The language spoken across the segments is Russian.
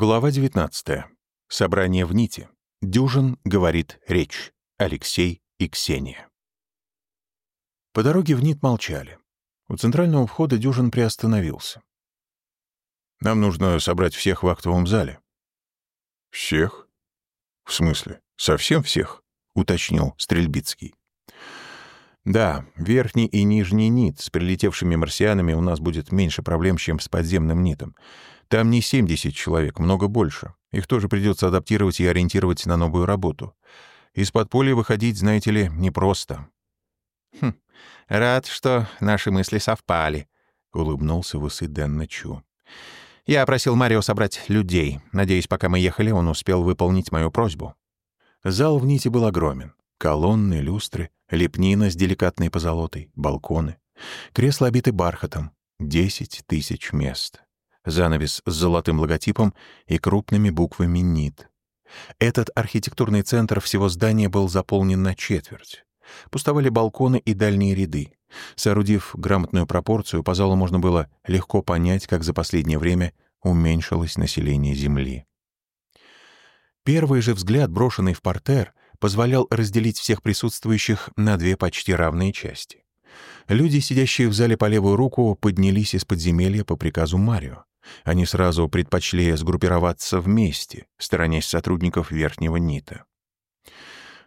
Глава 19. Собрание в нити. Дюжин говорит речь. Алексей и Ксения. По дороге в НИТ молчали. У центрального входа Дюжин приостановился. «Нам нужно собрать всех в актовом зале». «Всех? В смысле, совсем всех?» — уточнил Стрельбицкий. «Да, верхний и нижний НИТ с прилетевшими марсианами у нас будет меньше проблем, чем с подземным НИТом. Там не 70 человек, много больше. Их тоже придется адаптировать и ориентировать на новую работу. Из подполья выходить, знаете ли, непросто. «Хм, рад, что наши мысли совпали», — улыбнулся в усы Дэн Чу. «Я просил Марио собрать людей. Надеюсь, пока мы ехали, он успел выполнить мою просьбу». Зал в нити был огромен. Колонны, люстры, лепнина с деликатной позолотой, балконы. Кресла обиты бархатом. Десять тысяч мест занавес с золотым логотипом и крупными буквами «НИТ». Этот архитектурный центр всего здания был заполнен на четверть. Пустовали балконы и дальние ряды. Соорудив грамотную пропорцию, по залу можно было легко понять, как за последнее время уменьшилось население Земли. Первый же взгляд, брошенный в портер, позволял разделить всех присутствующих на две почти равные части. Люди, сидящие в зале по левую руку, поднялись из подземелья по приказу Марио. Они сразу предпочли сгруппироваться вместе, сторонясь сотрудников Верхнего НИТа.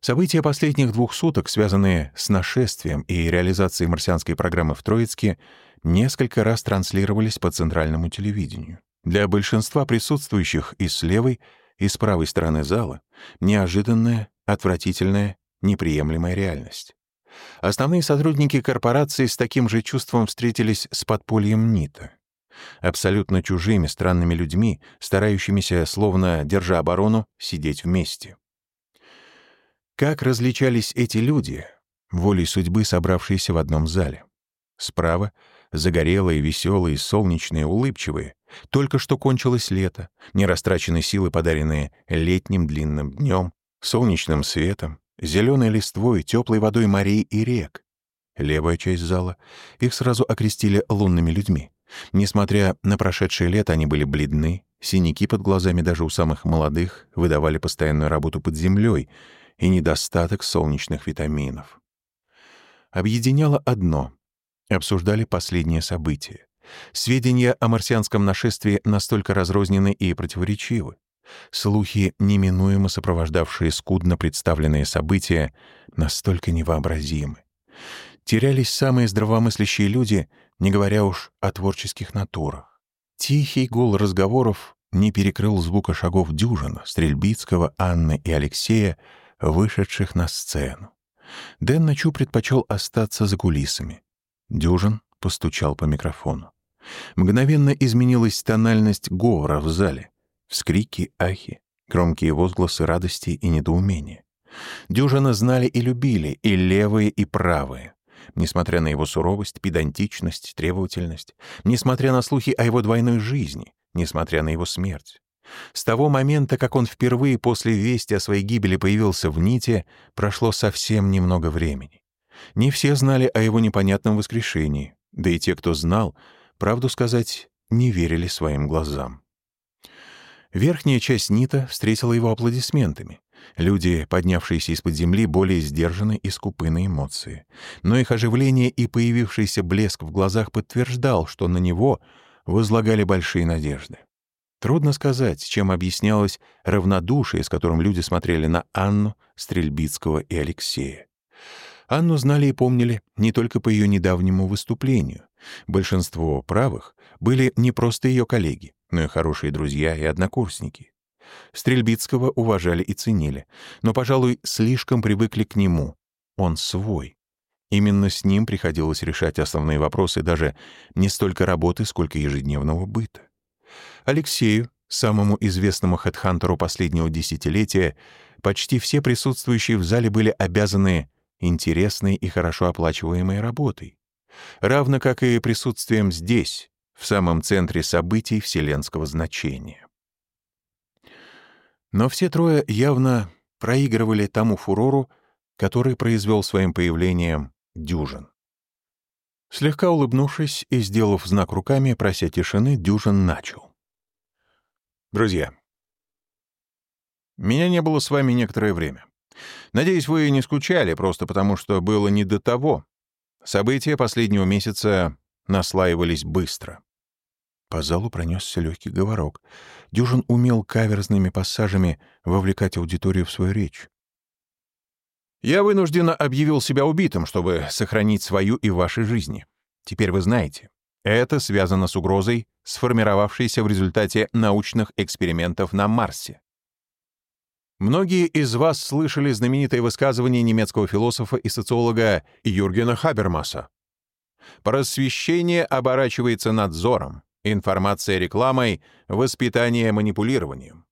События последних двух суток, связанные с нашествием и реализацией марсианской программы в Троицке, несколько раз транслировались по центральному телевидению. Для большинства присутствующих и с левой, и с правой стороны зала неожиданная, отвратительная, неприемлемая реальность. Основные сотрудники корпорации с таким же чувством встретились с подпольем НИТа абсолютно чужими странными людьми, старающимися, словно держа оборону, сидеть вместе. Как различались эти люди, волей судьбы, собравшиеся в одном зале? Справа — загорелые, веселые, солнечные, улыбчивые. Только что кончилось лето, нерастраченные силы, подаренные летним длинным днем, солнечным светом, зеленой листвой, теплой водой морей и рек. Левая часть зала, их сразу окрестили лунными людьми. Несмотря на прошедшее лето, они были бледны, синяки под глазами даже у самых молодых выдавали постоянную работу под землей и недостаток солнечных витаминов. Объединяло одно — обсуждали последние события. Сведения о марсианском нашествии настолько разрознены и противоречивы. Слухи, неминуемо сопровождавшие скудно представленные события, настолько невообразимы. Терялись самые здравомыслящие люди, не говоря уж о творческих натурах. Тихий гул разговоров не перекрыл звука шагов дюжина, Стрельбицкого, Анны и Алексея, вышедших на сцену. Дэн Начу предпочел остаться за кулисами. Дюжин постучал по микрофону. Мгновенно изменилась тональность говора в зале. Вскрики, ахи, громкие возгласы радости и недоумения. Дюжина знали и любили и левые, и правые несмотря на его суровость, педантичность, требовательность, несмотря на слухи о его двойной жизни, несмотря на его смерть. С того момента, как он впервые после вести о своей гибели появился в Ните, прошло совсем немного времени. Не все знали о его непонятном воскрешении, да и те, кто знал, правду сказать, не верили своим глазам. Верхняя часть Нита встретила его аплодисментами. Люди, поднявшиеся из-под земли, более сдержаны и скупы на эмоции. Но их оживление и появившийся блеск в глазах подтверждал, что на него возлагали большие надежды. Трудно сказать, чем объяснялось равнодушие, с которым люди смотрели на Анну, Стрельбицкого и Алексея. Анну знали и помнили не только по ее недавнему выступлению. Большинство правых были не просто ее коллеги, но и хорошие друзья и однокурсники. Стрельбицкого уважали и ценили, но, пожалуй, слишком привыкли к нему. Он свой. Именно с ним приходилось решать основные вопросы даже не столько работы, сколько ежедневного быта. Алексею, самому известному хедхантеру последнего десятилетия, почти все присутствующие в зале были обязаны интересной и хорошо оплачиваемой работой, равно как и присутствием здесь, в самом центре событий вселенского значения. Но все трое явно проигрывали тому фурору, который произвел своим появлением Дюжин. Слегка улыбнувшись и сделав знак руками, прося тишины, Дюжин начал. «Друзья, Меня не было с вами некоторое время. Надеюсь, вы не скучали, просто потому что было не до того. События последнего месяца наслаивались быстро. По залу пронесся легкий говорок. Дюжин умел каверзными пассажами вовлекать аудиторию в свою речь. «Я вынужденно объявил себя убитым, чтобы сохранить свою и ваши жизни. Теперь вы знаете, это связано с угрозой, сформировавшейся в результате научных экспериментов на Марсе. Многие из вас слышали знаменитое высказывание немецкого философа и социолога Юргена Хабермаса. «Просвещение оборачивается надзором, информация рекламой, воспитание манипулированием».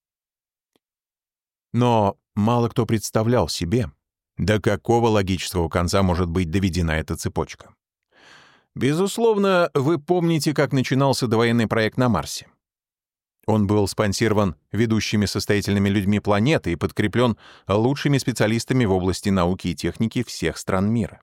Но мало кто представлял себе, до какого логического конца может быть доведена эта цепочка. Безусловно, вы помните, как начинался довоенный проект на Марсе. Он был спонсирован ведущими состоятельными людьми планеты и подкреплен лучшими специалистами в области науки и техники всех стран мира.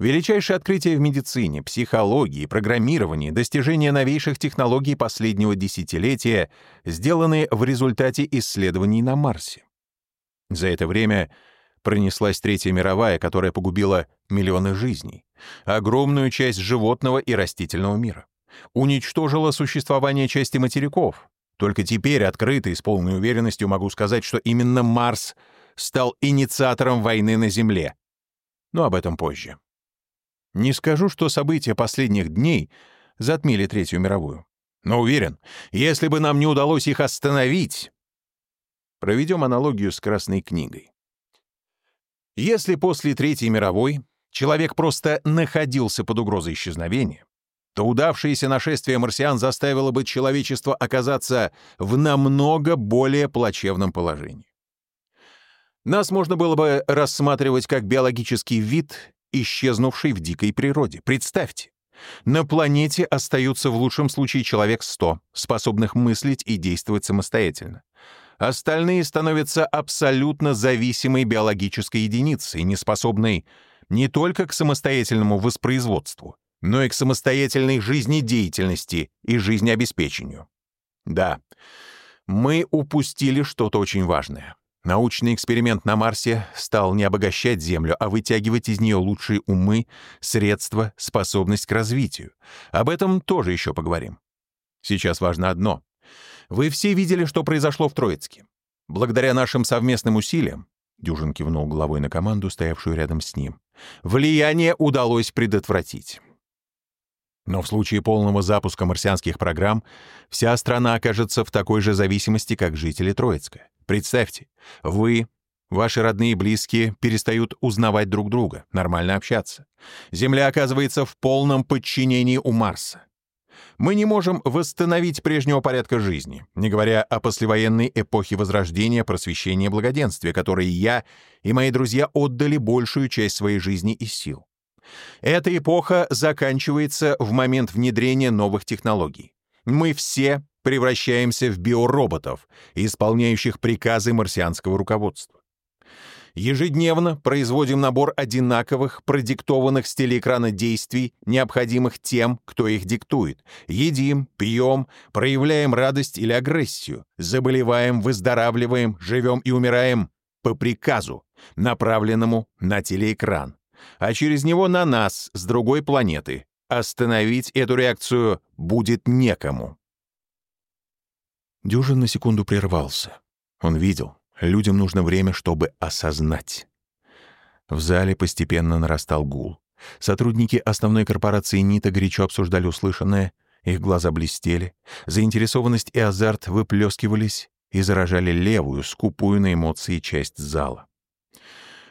Величайшие открытия в медицине, психологии, программировании, достижения новейших технологий последнего десятилетия сделаны в результате исследований на Марсе. За это время пронеслась Третья мировая, которая погубила миллионы жизней, огромную часть животного и растительного мира уничтожила существование части материков. Только теперь открыто и с полной уверенностью могу сказать, что именно Марс стал инициатором войны на Земле. Но об этом позже. Не скажу, что события последних дней затмили Третью мировую. Но уверен, если бы нам не удалось их остановить... Проведем аналогию с Красной книгой. Если после Третьей мировой человек просто находился под угрозой исчезновения, то удавшееся нашествие марсиан заставило бы человечество оказаться в намного более плачевном положении. Нас можно было бы рассматривать как биологический вид, исчезнувший в дикой природе. Представьте, на планете остаются в лучшем случае человек 100, способных мыслить и действовать самостоятельно. Остальные становятся абсолютно зависимой биологической единицей, неспособной не только к самостоятельному воспроизводству, но и к самостоятельной жизнедеятельности и жизнеобеспечению. Да, мы упустили что-то очень важное. Научный эксперимент на Марсе стал не обогащать Землю, а вытягивать из нее лучшие умы, средства, способность к развитию. Об этом тоже еще поговорим. Сейчас важно одно. Вы все видели, что произошло в Троицке. Благодаря нашим совместным усилиям, Дюжин кивнул головой на команду, стоявшую рядом с ним, влияние удалось предотвратить. Но в случае полного запуска марсианских программ вся страна окажется в такой же зависимости, как жители Троицка. Представьте, вы, ваши родные и близкие перестают узнавать друг друга, нормально общаться. Земля оказывается в полном подчинении у Марса. Мы не можем восстановить прежнего порядка жизни, не говоря о послевоенной эпохе Возрождения, Просвещения и Благоденствия, которой я и мои друзья отдали большую часть своей жизни и сил. Эта эпоха заканчивается в момент внедрения новых технологий. Мы все превращаемся в биороботов, исполняющих приказы марсианского руководства. Ежедневно производим набор одинаковых, продиктованных с телеэкрана действий, необходимых тем, кто их диктует. Едим, пьем, проявляем радость или агрессию, заболеваем, выздоравливаем, живем и умираем по приказу, направленному на телеэкран а через него на нас с другой планеты. Остановить эту реакцию будет некому. Дюжин на секунду прервался. Он видел, людям нужно время, чтобы осознать. В зале постепенно нарастал гул. Сотрудники основной корпорации НИТа горячо обсуждали услышанное, их глаза блестели, заинтересованность и азарт выплескивались и заражали левую, скупую на эмоции часть зала.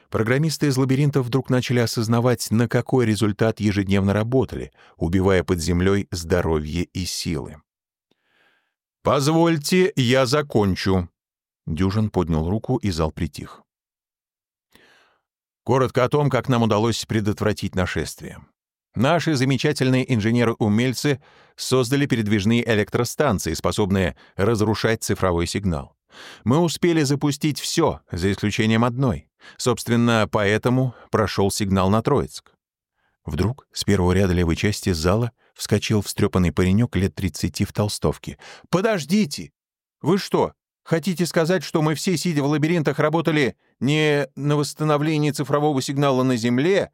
Программисты из лабиринтов вдруг начали осознавать, на какой результат ежедневно работали, убивая под землей здоровье и силы. «Позвольте, я закончу». Дюжин поднял руку, и зал притих. Коротко о том, как нам удалось предотвратить нашествие. Наши замечательные инженеры-умельцы создали передвижные электростанции, способные разрушать цифровой сигнал. Мы успели запустить все, за исключением одной. Собственно, поэтому прошел сигнал на Троицк. Вдруг с первого ряда левой части зала вскочил встрепанный паренек лет 30 в толстовке. «Подождите! Вы что, Хотите сказать, что мы все, сидя в лабиринтах, работали не на восстановлении цифрового сигнала на Земле,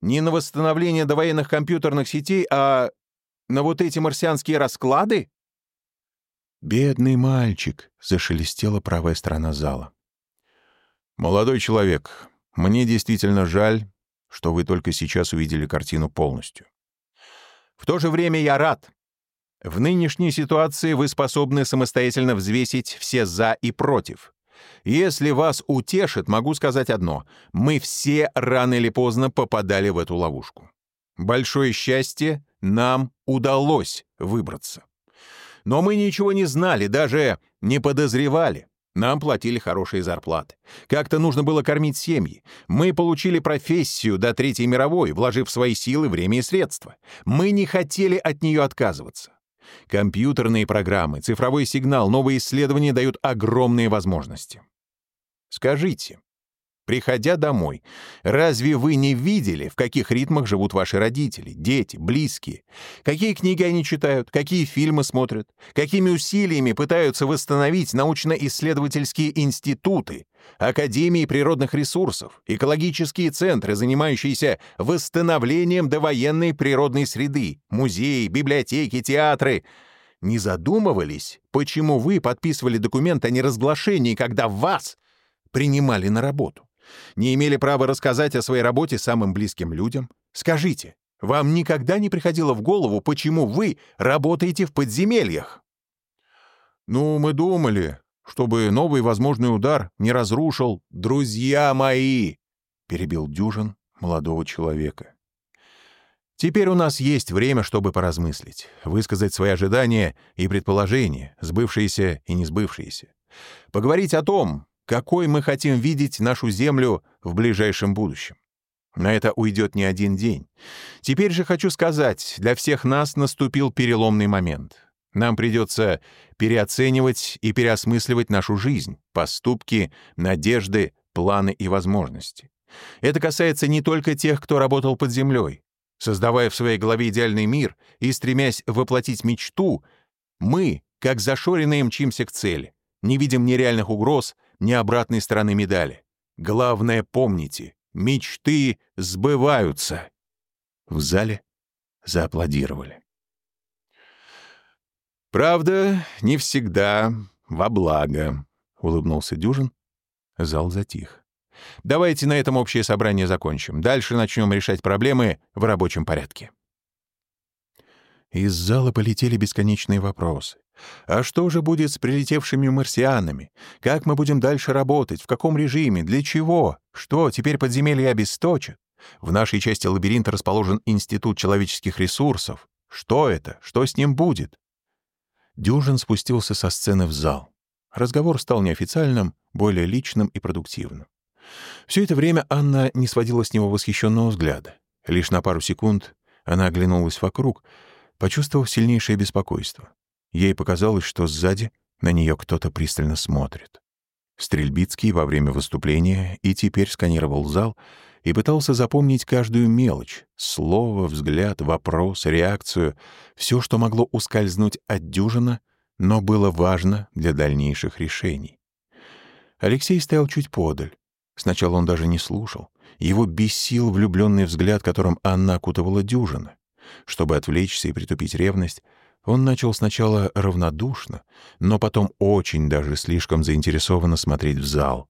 не на восстановление довоенных компьютерных сетей, а на вот эти марсианские расклады? «Бедный мальчик!» — зашелестела правая сторона зала. «Молодой человек, мне действительно жаль, что вы только сейчас увидели картину полностью. В то же время я рад. В нынешней ситуации вы способны самостоятельно взвесить все «за» и «против». Если вас утешит, могу сказать одно. Мы все рано или поздно попадали в эту ловушку. Большое счастье, нам удалось выбраться. Но мы ничего не знали, даже не подозревали. Нам платили хорошие зарплаты. Как-то нужно было кормить семьи. Мы получили профессию до Третьей мировой, вложив свои силы, время и средства. Мы не хотели от нее отказываться. Компьютерные программы, цифровой сигнал, новые исследования дают огромные возможности. Скажите, Приходя домой, разве вы не видели, в каких ритмах живут ваши родители, дети, близкие? Какие книги они читают, какие фильмы смотрят, какими усилиями пытаются восстановить научно-исследовательские институты, академии природных ресурсов, экологические центры, занимающиеся восстановлением довоенной природной среды, музеи, библиотеки, театры — не задумывались, почему вы подписывали документ о неразглашении, когда вас принимали на работу? Не имели права рассказать о своей работе самым близким людям? Скажите, вам никогда не приходило в голову, почему вы работаете в подземельях? Ну, мы думали, чтобы новый возможный удар не разрушил «Друзья мои!» — перебил Дюжин молодого человека. Теперь у нас есть время, чтобы поразмыслить, высказать свои ожидания и предположения, сбывшиеся и не сбывшиеся. Поговорить о том, какой мы хотим видеть нашу Землю в ближайшем будущем. На это уйдет не один день. Теперь же хочу сказать, для всех нас наступил переломный момент. Нам придется переоценивать и переосмысливать нашу жизнь, поступки, надежды, планы и возможности. Это касается не только тех, кто работал под землей. Создавая в своей голове идеальный мир и стремясь воплотить мечту, мы, как зашоренные, мчимся к цели, не видим нереальных угроз, ни обратной стороны медали. Главное, помните, мечты сбываются. В зале зааплодировали. «Правда, не всегда во благо», — улыбнулся Дюжин. Зал затих. «Давайте на этом общее собрание закончим. Дальше начнем решать проблемы в рабочем порядке». Из зала полетели бесконечные вопросы. А что же будет с прилетевшими марсианами? Как мы будем дальше работать? В каком режиме? Для чего? Что, теперь подземелье обесточат? В нашей части лабиринта расположен Институт человеческих ресурсов. Что это? Что с ним будет? Дюжин спустился со сцены в зал. Разговор стал неофициальным, более личным и продуктивным. Все это время Анна не сводила с него восхищенного взгляда. Лишь на пару секунд она оглянулась вокруг, почувствовав сильнейшее беспокойство. Ей показалось, что сзади на нее кто-то пристально смотрит. Стрельбицкий во время выступления и теперь сканировал зал и пытался запомнить каждую мелочь — слово, взгляд, вопрос, реакцию, все, что могло ускользнуть от дюжина, но было важно для дальнейших решений. Алексей стоял чуть подаль. Сначала он даже не слушал. Его бесил влюбленный взгляд, которым Анна окутывала дюжина. Чтобы отвлечься и притупить ревность, он начал сначала равнодушно, но потом очень даже слишком заинтересованно смотреть в зал.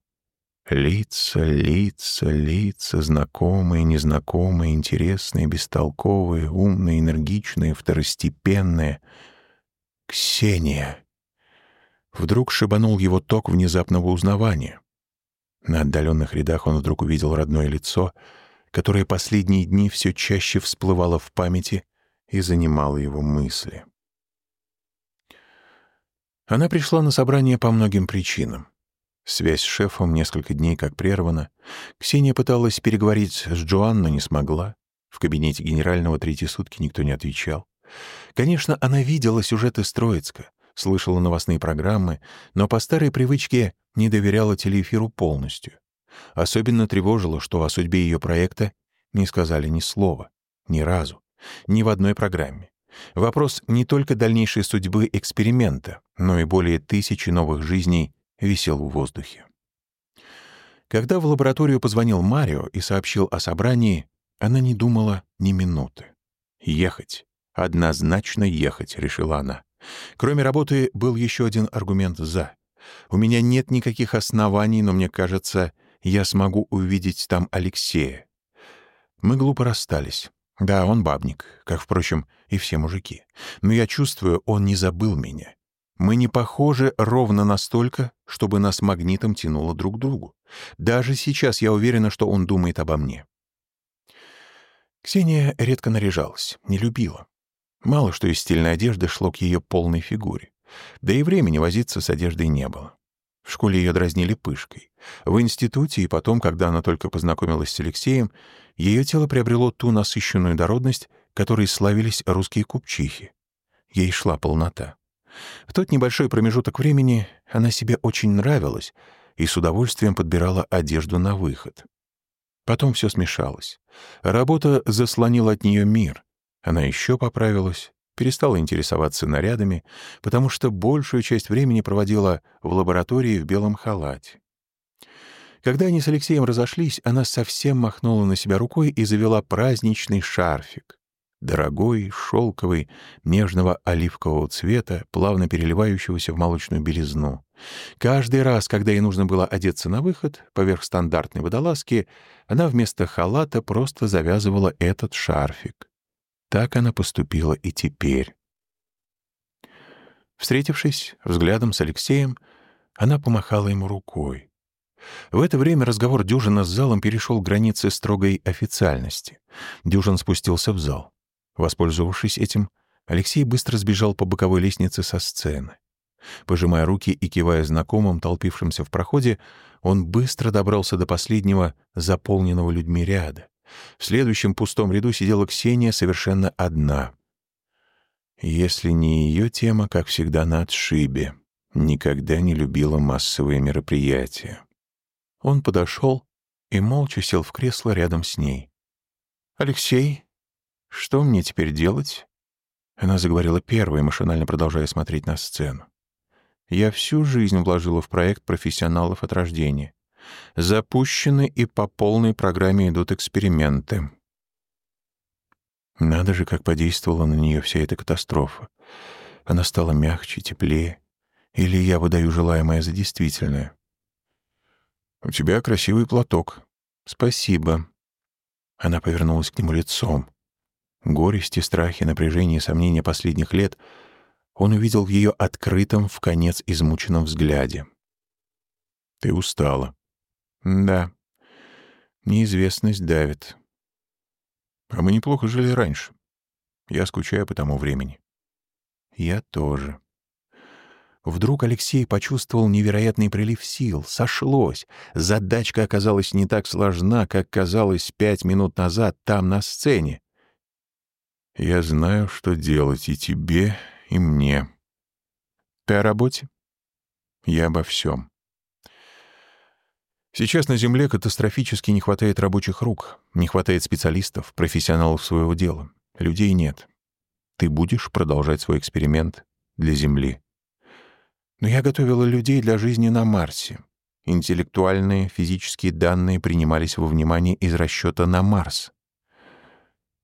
Лица, лица, лица, знакомые, незнакомые, интересные, бестолковые, умные, энергичные, второстепенные. Ксения! Вдруг шибанул его ток внезапного узнавания. На отдаленных рядах он вдруг увидел родное лицо, которое последние дни все чаще всплывало в памяти и занимало его мысли. Она пришла на собрание по многим причинам. Связь с шефом несколько дней как прервана. Ксения пыталась переговорить с Джоан, но не смогла. В кабинете генерального третьи сутки никто не отвечал. Конечно, она видела сюжеты Строицка, слышала новостные программы, но по старой привычке не доверяла телеэфиру полностью. Особенно тревожило, что о судьбе ее проекта не сказали ни слова, ни разу, ни в одной программе. Вопрос не только дальнейшей судьбы эксперимента, но и более тысячи новых жизней висел в воздухе. Когда в лабораторию позвонил Марио и сообщил о собрании, она не думала ни минуты. «Ехать. Однозначно ехать», — решила она. Кроме работы, был еще один аргумент «за». У меня нет никаких оснований, но мне кажется, я смогу увидеть там Алексея. Мы глупо расстались. Да, он бабник, как, впрочем, и все мужики. Но я чувствую, он не забыл меня. Мы не похожи ровно настолько, чтобы нас магнитом тянуло друг к другу. Даже сейчас я уверена, что он думает обо мне. Ксения редко наряжалась, не любила. Мало что из стильной одежды шло к ее полной фигуре. Да и времени возиться с одеждой не было. В школе ее дразнили пышкой. В институте и потом, когда она только познакомилась с Алексеем, ее тело приобрело ту насыщенную дородность, которой славились русские купчихи. Ей шла полнота. В тот небольшой промежуток времени она себе очень нравилась и с удовольствием подбирала одежду на выход. Потом все смешалось. Работа заслонила от нее мир. Она еще поправилась, перестала интересоваться нарядами, потому что большую часть времени проводила в лаборатории в белом халате. Когда они с Алексеем разошлись, она совсем махнула на себя рукой и завела праздничный шарфик. Дорогой, шелковый, нежного оливкового цвета, плавно переливающегося в молочную белизну. Каждый раз, когда ей нужно было одеться на выход, поверх стандартной водолазки, она вместо халата просто завязывала этот шарфик. Так она поступила и теперь. Встретившись взглядом с Алексеем, она помахала ему рукой. В это время разговор Дюжина с залом перешел границы строгой официальности. Дюжин спустился в зал. Воспользовавшись этим, Алексей быстро сбежал по боковой лестнице со сцены. Пожимая руки и кивая знакомым, толпившимся в проходе, он быстро добрался до последнего заполненного людьми ряда. В следующем пустом ряду сидела Ксения совершенно одна. Если не ее тема, как всегда, на отшибе. Никогда не любила массовые мероприятия. Он подошел и молча сел в кресло рядом с ней. «Алексей, что мне теперь делать?» Она заговорила первой, машинально продолжая смотреть на сцену. «Я всю жизнь вложила в проект профессионалов от рождения. Запущены и по полной программе идут эксперименты. Надо же, как подействовала на нее вся эта катастрофа. Она стала мягче, теплее. Или я выдаю желаемое за действительное. «У тебя красивый платок». «Спасибо». Она повернулась к нему лицом. Горести, страхи, напряжение и сомнения последних лет он увидел в ее открытом, в конец измученном взгляде. «Ты устала», да. Неизвестность давит. А мы неплохо жили раньше. Я скучаю по тому времени. Я тоже. Вдруг Алексей почувствовал невероятный прилив сил. Сошлось. Задачка оказалась не так сложна, как казалось пять минут назад там, на сцене. Я знаю, что делать и тебе, и мне. Ты о работе? Я обо всем. Сейчас на Земле катастрофически не хватает рабочих рук, не хватает специалистов, профессионалов своего дела. Людей нет. Ты будешь продолжать свой эксперимент для Земли. Но я готовила людей для жизни на Марсе. Интеллектуальные, физические данные принимались во внимание из расчета на Марс.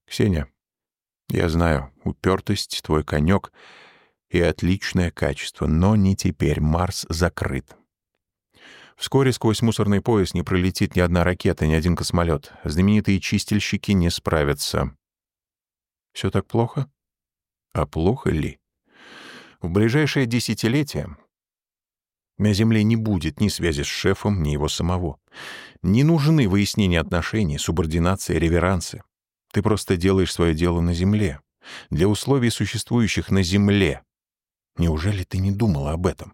Ксения, я знаю, упертость — твой конек и отличное качество, но не теперь. Марс закрыт. Вскоре сквозь мусорный пояс не пролетит ни одна ракета, ни один космолет. Знаменитые чистильщики не справятся. Все так плохо? А плохо ли? В ближайшее десятилетие на Земле не будет ни связи с шефом, ни его самого. Не нужны выяснения отношений, субординация, реверансы. Ты просто делаешь свое дело на Земле. Для условий, существующих на Земле. Неужели ты не думала об этом?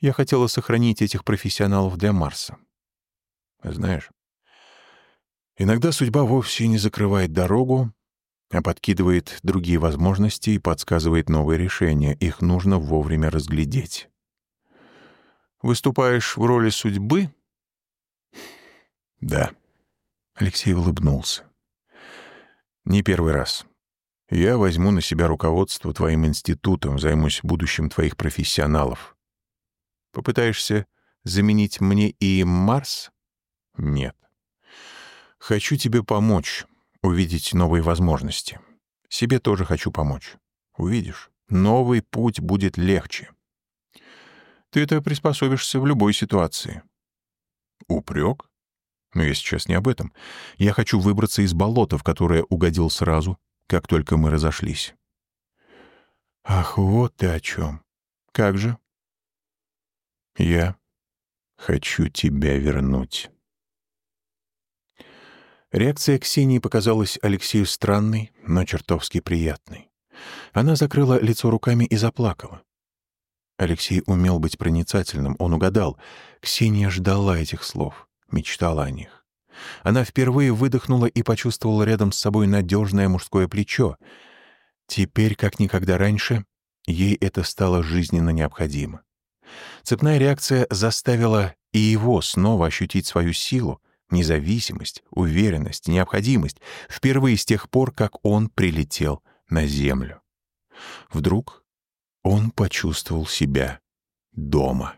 Я хотела сохранить этих профессионалов для Марса. Знаешь, иногда судьба вовсе не закрывает дорогу, а подкидывает другие возможности и подсказывает новые решения. Их нужно вовремя разглядеть. Выступаешь в роли судьбы? Да. Алексей улыбнулся. Не первый раз. Я возьму на себя руководство твоим институтом, займусь будущим твоих профессионалов. Попытаешься заменить мне и Марс? Нет. Хочу тебе помочь, увидеть новые возможности. Себе тоже хочу помочь. Увидишь, новый путь будет легче. Ты это приспособишься в любой ситуации. Упрек? Но я сейчас не об этом. Я хочу выбраться из болота, в которое угодил сразу, как только мы разошлись. Ах, вот ты о чем. Как же? Я хочу тебя вернуть. Реакция Ксении показалась Алексею странной, но чертовски приятной. Она закрыла лицо руками и заплакала. Алексей умел быть проницательным, он угадал. Ксения ждала этих слов, мечтала о них. Она впервые выдохнула и почувствовала рядом с собой надежное мужское плечо. Теперь, как никогда раньше, ей это стало жизненно необходимо. Цепная реакция заставила и его снова ощутить свою силу, независимость, уверенность, необходимость, впервые с тех пор, как он прилетел на Землю. Вдруг он почувствовал себя дома.